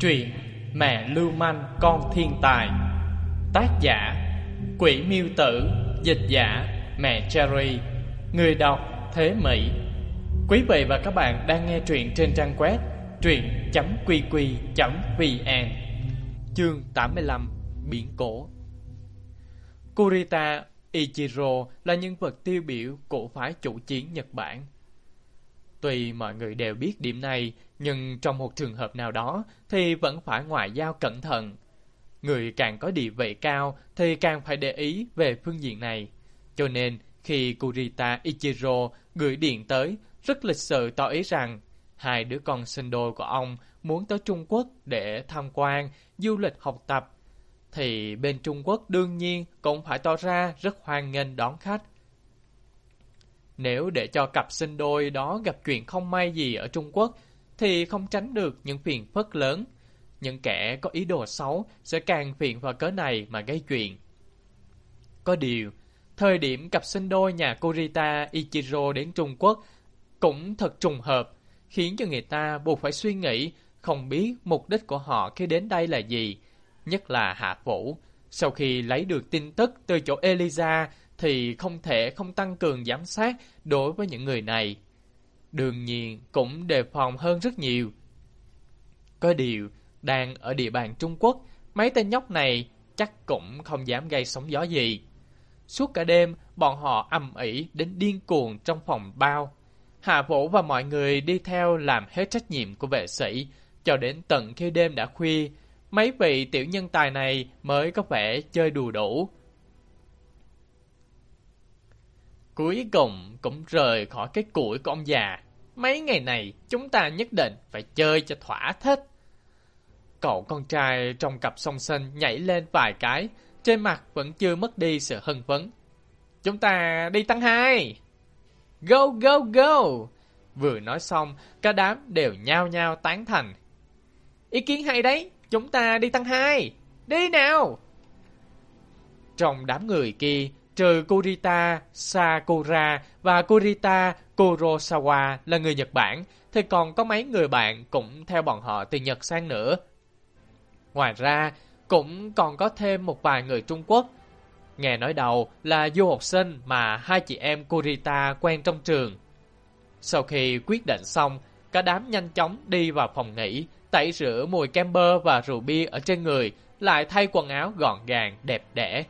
Truyện Mẹ Lưu Manh, Con Thiên Tài. Tác giả, Quỷ Miêu Tử. Dịch giả, Mẹ Cherry. Người đọc, Thế Mỹ. Quý vị và các bạn đang nghe truyện trên trang web truyện.qq.vn Chương 85 Biển Cổ Kurita Ichiro là nhân vật tiêu biểu của phái chủ chiến Nhật Bản. Tuy mọi người đều biết điểm này, nhưng trong một trường hợp nào đó thì vẫn phải ngoại giao cẩn thận. Người càng có địa vị cao thì càng phải để ý về phương diện này. Cho nên, khi Kurita Ichiro gửi điện tới, rất lịch sự tỏ ý rằng hai đứa con sinh đôi của ông muốn tới Trung Quốc để tham quan, du lịch học tập, thì bên Trung Quốc đương nhiên cũng phải tỏ ra rất hoan nghênh đón khách. Nếu để cho cặp sinh đôi đó gặp chuyện không may gì ở Trung Quốc, thì không tránh được những phiền phức lớn. Những kẻ có ý đồ xấu sẽ càng phiền vào cớ này mà gây chuyện. Có điều, thời điểm cặp sinh đôi nhà Kurita Ichiro đến Trung Quốc cũng thật trùng hợp, khiến cho người ta buộc phải suy nghĩ không biết mục đích của họ khi đến đây là gì, nhất là Hạ Vũ. Sau khi lấy được tin tức từ chỗ Eliza thì không thể không tăng cường giám sát đối với những người này. Đương nhiên cũng đề phòng hơn rất nhiều. Có điều, đang ở địa bàn Trung Quốc, mấy tên nhóc này chắc cũng không dám gây sóng gió gì. Suốt cả đêm, bọn họ âm ỉ đến điên cuồng trong phòng bao. Hạ Vũ và mọi người đi theo làm hết trách nhiệm của vệ sĩ, cho đến tận khi đêm đã khuya, mấy vị tiểu nhân tài này mới có vẻ chơi đùa đủ. Cuối cùng cũng rời khỏi cái củi của ông già. Mấy ngày này chúng ta nhất định phải chơi cho thỏa thích. Cậu con trai trong cặp song sinh nhảy lên vài cái, trên mặt vẫn chưa mất đi sự hưng phấn. Chúng ta đi tăng hai. Go, go, go! Vừa nói xong, cả đám đều nhao nhao tán thành. Ý kiến hay đấy, chúng ta đi tăng hai. Đi nào! Trong đám người kia, trừ Kurita Sakura và Kurita Kurosawa là người Nhật Bản, thì còn có mấy người bạn cũng theo bọn họ từ Nhật sang nữa. Ngoài ra, cũng còn có thêm một vài người Trung Quốc. Nghe nói đầu là du học sinh mà hai chị em Kurita quen trong trường. Sau khi quyết định xong, cả đám nhanh chóng đi vào phòng nghỉ, tẩy rửa mùi kem bơ và rượu bia ở trên người, lại thay quần áo gọn gàng, đẹp đẽ.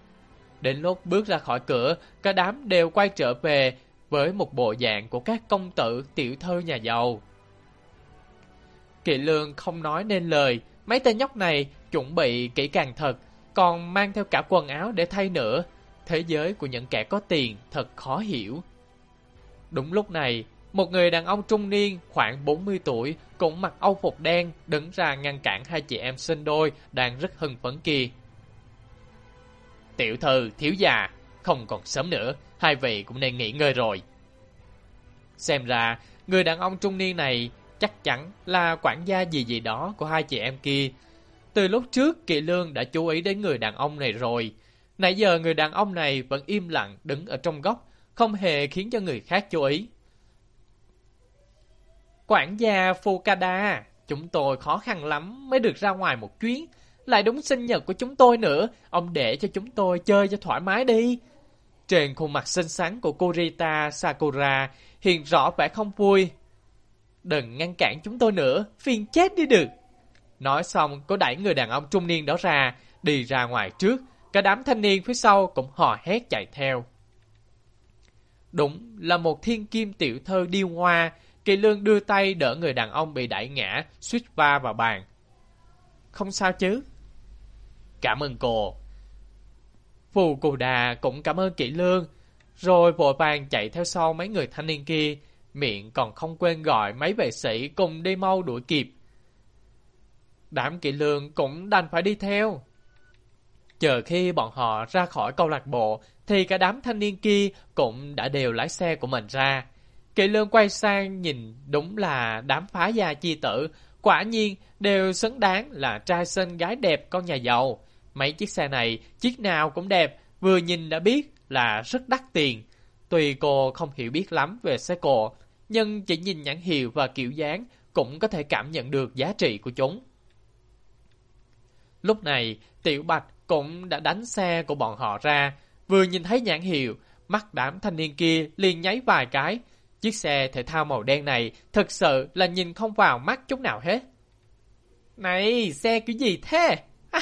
Đến lúc bước ra khỏi cửa, cả đám đều quay trở về với một bộ dạng của các công tử tiểu thơ nhà giàu. Kỵ lương không nói nên lời, mấy tên nhóc này chuẩn bị kỹ càng thật, còn mang theo cả quần áo để thay nữa. Thế giới của những kẻ có tiền thật khó hiểu. Đúng lúc này, một người đàn ông trung niên khoảng 40 tuổi cũng mặc âu phục đen đứng ra ngăn cản hai chị em sinh đôi đang rất hưng phấn kia. Tiểu thư, thiếu già, không còn sớm nữa, hai vị cũng nên nghỉ ngơi rồi. Xem ra, người đàn ông trung niên này chắc chắn là quản gia gì gì đó của hai chị em kia. Từ lúc trước, Kỳ Lương đã chú ý đến người đàn ông này rồi. Nãy giờ người đàn ông này vẫn im lặng đứng ở trong góc, không hề khiến cho người khác chú ý. Quản gia Fukada, chúng tôi khó khăn lắm mới được ra ngoài một chuyến. Lại đúng sinh nhật của chúng tôi nữa, ông để cho chúng tôi chơi cho thoải mái đi. Trên khuôn mặt xinh xắn của Kurita Sakura hiện rõ vẻ không vui. Đừng ngăn cản chúng tôi nữa, phiền chết đi được. Nói xong, cô đẩy người đàn ông trung niên đó ra, đi ra ngoài trước. Cả đám thanh niên phía sau cũng hò hét chạy theo. Đúng là một thiên kim tiểu thơ điêu hoa, Kỳ Lương đưa tay đỡ người đàn ông bị đẩy ngã, suýt va vào bàn. Không sao chứ? Cảm ơn cô. Phù Cù Đà cũng cảm ơn Kỷ Lương, rồi vội vàng chạy theo sau mấy người thanh niên kia, miệng còn không quên gọi mấy vệ sĩ cùng đi mau đuổi kịp. Đám Kỷ Lương cũng đành phải đi theo. Chờ khi bọn họ ra khỏi câu lạc bộ, thì cả đám thanh niên kia cũng đã đều lái xe của mình ra. Kỷ Lương quay sang nhìn đúng là đám phá gia chi tử, quả nhiên đều xứng đáng là trai xinh gái đẹp con nhà giàu. Mấy chiếc xe này, chiếc nào cũng đẹp, vừa nhìn đã biết là rất đắt tiền. Tuy cô không hiểu biết lắm về xe cộ, nhưng chỉ nhìn nhãn hiệu và kiểu dáng cũng có thể cảm nhận được giá trị của chúng. Lúc này, Tiểu Bạch cũng đã đánh xe của bọn họ ra. Vừa nhìn thấy nhãn hiệu, mắt đám thanh niên kia liền nháy vài cái. Chiếc xe thể thao màu đen này thật sự là nhìn không vào mắt chút nào hết. Này, xe kiểu gì thế?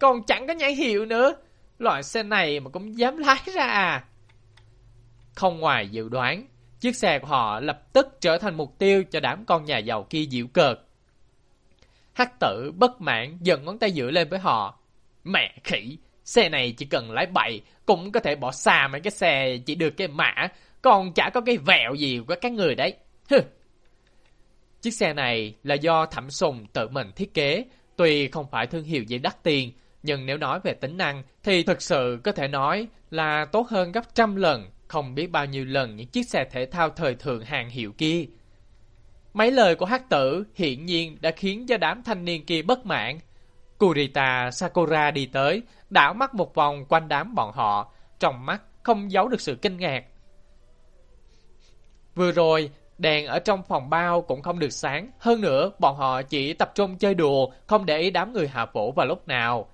Còn chẳng có nhãn hiệu nữa. Loại xe này mà cũng dám lái ra à? Không ngoài dự đoán, chiếc xe của họ lập tức trở thành mục tiêu cho đám con nhà giàu kia diễu cợt. Hắc tử bất mãn dần ngón tay giữa lên với họ. Mẹ khỉ, xe này chỉ cần lái bậy cũng có thể bỏ xa mấy cái xe chỉ được cái mã, còn chả có cái vẹo gì của các người đấy. Hừ. Chiếc xe này là do Thẩm Sùng tự mình thiết kế, tuy không phải thương hiệu gì đắt tiền, nhưng nếu nói về tính năng thì thực sự có thể nói là tốt hơn gấp trăm lần, không biết bao nhiêu lần những chiếc xe thể thao thời thượng hàng hiệu kia. Mấy lời của hát tử hiển nhiên đã khiến cho đám thanh niên kia bất mãn. Kurita Sakura đi tới, đảo mắt một vòng quanh đám bọn họ, trong mắt không giấu được sự kinh ngạc. Vừa rồi, đèn ở trong phòng bao cũng không được sáng. Hơn nữa, bọn họ chỉ tập trung chơi đùa, không để ý đám người hạ vũ vào lúc nào.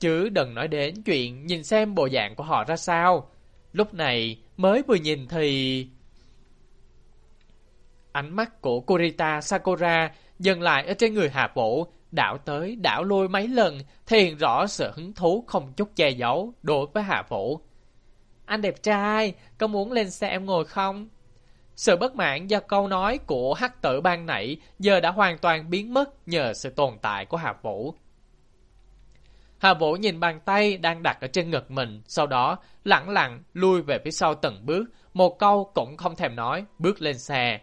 Chứ đừng nói đến chuyện nhìn xem bộ dạng của họ ra sao. Lúc này, mới vừa nhìn thì... Ánh mắt của Kurita Sakura dừng lại ở trên người Hạ Vũ, đảo tới đảo lui mấy lần, thể hiện rõ sự hứng thú không chút che giấu đối với Hạ Vũ. Anh đẹp trai, có muốn lên xe em ngồi không? Sự bất mãn do câu nói của hắc tử ban nãy giờ đã hoàn toàn biến mất nhờ sự tồn tại của Hạ Vũ. Hà Vũ nhìn bàn tay đang đặt ở trên ngực mình, sau đó lặng lặng lui về phía sau từng bước, một câu cũng không thèm nói, bước lên xe.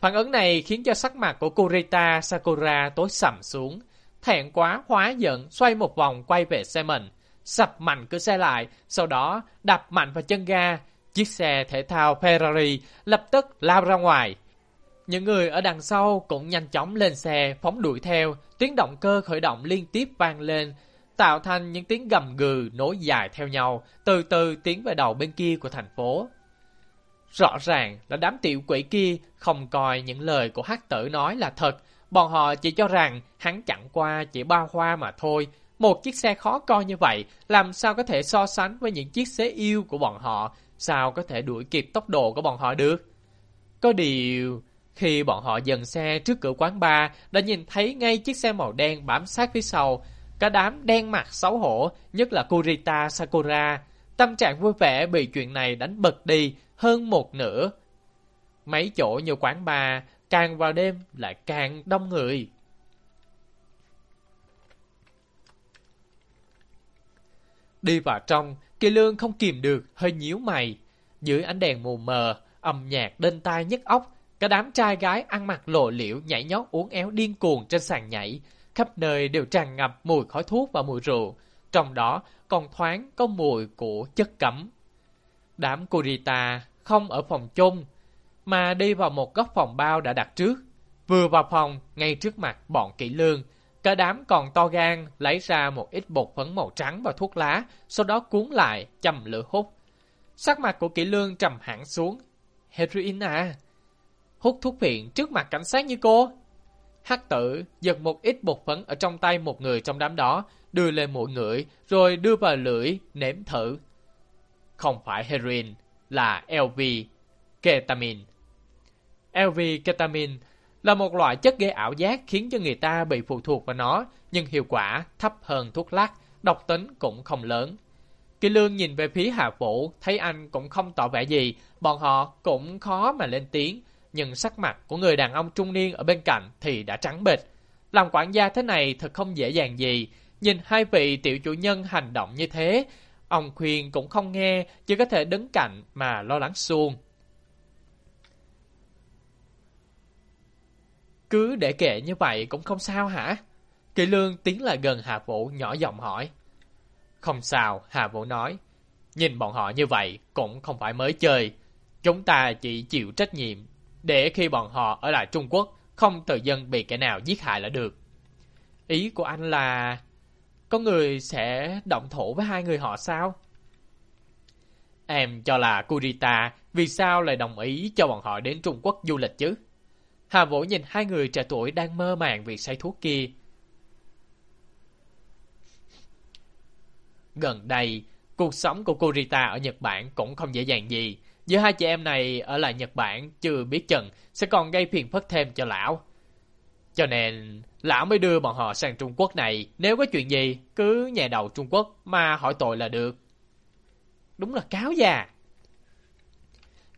Phản ứng này khiến cho sắc mặt của Kurita Sakura tối sầm xuống. Thẹn quá hóa giận xoay một vòng quay về xe mình. Sập mạnh cửa xe lại, sau đó đập mạnh vào chân ga. Chiếc xe thể thao Ferrari lập tức lao ra ngoài. Những người ở đằng sau cũng nhanh chóng lên xe phóng đuổi theo. Tiếng động cơ khởi động liên tiếp vang lên, tạo thành những tiếng gầm gừ nối dài theo nhau, từ từ tiến về đầu bên kia của thành phố. Rõ ràng là đám tiểu quỷ kia không coi những lời của hắc tử nói là thật. Bọn họ chỉ cho rằng hắn chẳng qua chỉ bao hoa mà thôi. Một chiếc xe khó coi như vậy, làm sao có thể so sánh với những chiếc xe yêu của bọn họ? Sao có thể đuổi kịp tốc độ của bọn họ được? Có điều... Khi bọn họ dần xe trước cửa quán bar, đã nhìn thấy ngay chiếc xe màu đen bám sát phía sau. Cả đám đen mặt xấu hổ, nhất là Kurita Sakura. Tâm trạng vui vẻ bị chuyện này đánh bật đi, hơn một nửa. Mấy chỗ như quán bar, càng vào đêm lại càng đông người. Đi vào trong, Kỳ Lương không kìm được, hơi nhíu mày. Dưới ánh đèn mù mờ, âm nhạc đinh tai nhức óc, cả đám trai gái ăn mặc lộ liễu nhảy nhót uốn éo điên cuồng trên sàn nhảy. Khắp nơi đều tràn ngập mùi khói thuốc và mùi rượu. Trong đó còn thoáng có mùi của chất cấm. Đám Kurita không ở phòng chung, mà đi vào một góc phòng bao đã đặt trước. Vừa vào phòng, ngay trước mặt bọn kỹ lương, cả đám còn to gan lấy ra một ít bột phấn màu trắng và thuốc lá, sau đó cuốn lại, chầm lửa hút. Sắc mặt của kỹ lương trầm hẳn xuống. Heroin à? Hút thuốc phiện trước mặt cảnh sát như cô? Hắc tử giật một ít bột phấn ở trong tay một người trong đám đó, đưa lên mũi ngửi, rồi đưa vào lưỡi, nếm thử. Không phải heroin, là LV ketamine. LV ketamine là một loại chất gây ảo giác khiến cho người ta bị phụ thuộc vào nó, nhưng hiệu quả thấp hơn thuốc lắc, độc tính cũng không lớn. Kỳ lương nhìn về phía Hạ Vũ, thấy anh cũng không tỏ vẻ gì, bọn họ cũng khó mà lên tiếng, nhưng sắc mặt của người đàn ông trung niên ở bên cạnh thì đã trắng bệch. Làm quản gia thế này thật không dễ dàng gì, nhìn hai vị tiểu chủ nhân hành động như thế, Ông khuyên cũng không nghe, chỉ có thể đứng cạnh mà lo lắng xuông. Cứ để kệ như vậy cũng không sao hả? Kỳ lương tiến lại gần Hà Vũ nhỏ giọng hỏi. Không sao, Hà Vũ nói. Nhìn bọn họ như vậy cũng không phải mới chơi. Chúng ta chỉ chịu trách nhiệm để khi bọn họ ở lại Trung Quốc không tự dân bị kẻ nào giết hại là được. Ý của anh là có người sẽ động thủ với hai người họ sao? Em cho là Kurita vì sao lại đồng ý cho bọn họ đến Trung Quốc du lịch chứ? Hà Vũ nhìn hai người trẻ tuổi đang mơ màng vì say thuốc kia. Gần đây, cuộc sống của Kurita ở Nhật Bản cũng không dễ dàng gì. Giữa hai chị em này ở lại Nhật Bản chưa biết chừng sẽ còn gây phiền phức thêm cho lão. Cho nên, lão mới đưa bọn họ sang Trung Quốc này. Nếu có chuyện gì, cứ nhà đầu Trung Quốc mà hỏi tội là được. Đúng là cáo già.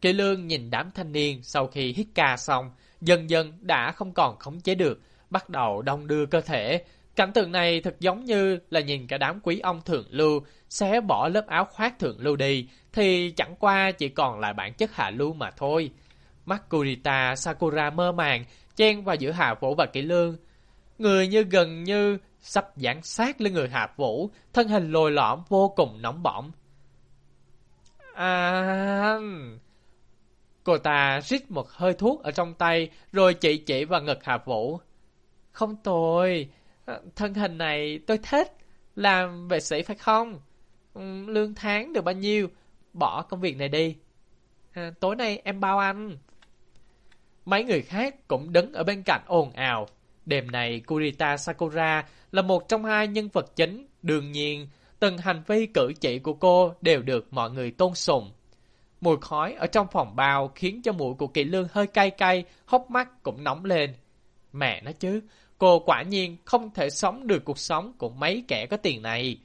Kỳ lương nhìn đám thanh niên sau khi hít ca xong, dần dần đã không còn khống chế được, bắt đầu đông đưa cơ thể. Cảnh tượng này thật giống như là nhìn cả đám quý ông thượng lưu xé bỏ lớp áo khoác thượng lưu đi, thì chẳng qua chỉ còn lại bản chất hạ lưu mà thôi. Makurita Sakura mơ màng, chen vào giữa Hạ Vũ và Kỷ Lương. Người như gần như sắp giảng sát lên người Hạ Vũ, thân hình lồi lõm vô cùng nóng bỏng. À... Cô ta rít một hơi thuốc ở trong tay, rồi chỉ chỉ vào ngực Hạ Vũ. Không tồi, Ờ, thân hình này tôi thích, làm vệ sĩ phải không? Ừ, lương tháng được bao nhiêu? Bỏ công việc này đi. À, tối nay em bao anh. Mấy người khác cũng đứng ở bên cạnh ồn ào. Đêm này Kurita Sakura là một trong hai nhân vật chính. Đương nhiên, từng hành vi cử chỉ của cô đều được mọi người tôn sùng. Mùi khói ở trong phòng bao khiến cho mũi của kỳ lương hơi cay cay, hốc mắt cũng nóng lên. Mẹ nó chứ, cô quả nhiên không thể sống được cuộc sống của mấy kẻ có tiền này.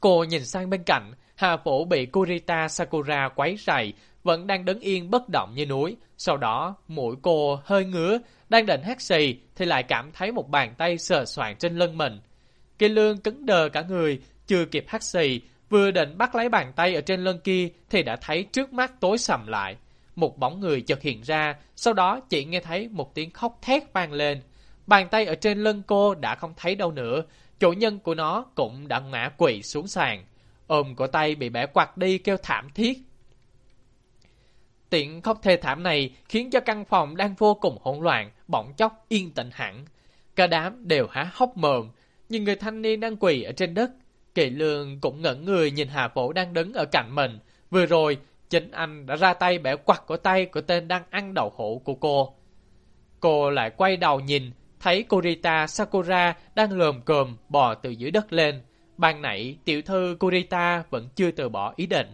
Cô nhìn sang bên cạnh, Hà phổ bị Kurita Sakura quấy rầy, vẫn đang đứng yên bất động như núi. Sau đó, mũi cô hơi ngứa, đang định hát xì thì lại cảm thấy một bàn tay sờ soạn trên lưng mình. Kỳ lương cứng đờ cả người, chưa kịp hát xì, vừa định bắt lấy bàn tay ở trên lưng kia thì đã thấy trước mắt tối sầm lại. Một bóng người chợt hiện ra, sau đó chỉ nghe thấy một tiếng khóc thét vang lên. Bàn tay ở trên lưng cô đã không thấy đâu nữa, chủ nhân của nó cũng đã ngã quỵ xuống sàn. Ôm của tay bị bẻ quạt đi kêu thảm thiết. Tiện khóc thê thảm này khiến cho căn phòng đang vô cùng hỗn loạn, bỗng chốc yên tĩnh hẳn. Cả đám đều há hốc mồm, nhưng người thanh niên đang quỳ ở trên đất. Kỳ lương cũng ngẩn người nhìn Hà Vũ đang đứng ở cạnh mình. Vừa rồi, chính anh đã ra tay bẻ quặt cổ tay của tên đang ăn đậu hũ của cô. Cô lại quay đầu nhìn, thấy Kurita Sakura đang lồm cồm bò từ dưới đất lên. Ban nãy, tiểu thư Kurita vẫn chưa từ bỏ ý định,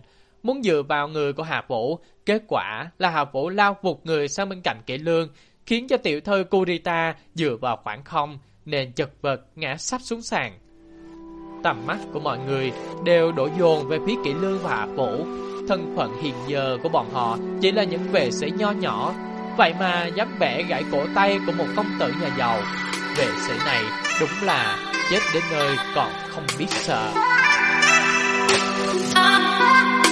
muốn dựa vào người của Hà Vũ. Kết quả là Hà Vũ lao vụt người sang bên cạnh kỹ lương, khiến cho tiểu thư Kurita dựa vào khoảng không, nên chật vật ngã sắp xuống sàn. Tầm mắt của mọi người đều đổ dồn về phía kỹ lương và Hạ Vũ thân phận hiện giờ của bọn họ chỉ là những vệ sĩ nho nhỏ, vậy mà dám bẻ gãy cổ tay của một công tử nhà giàu. Vệ sĩ này đúng là chết đến nơi còn không biết sợ. À,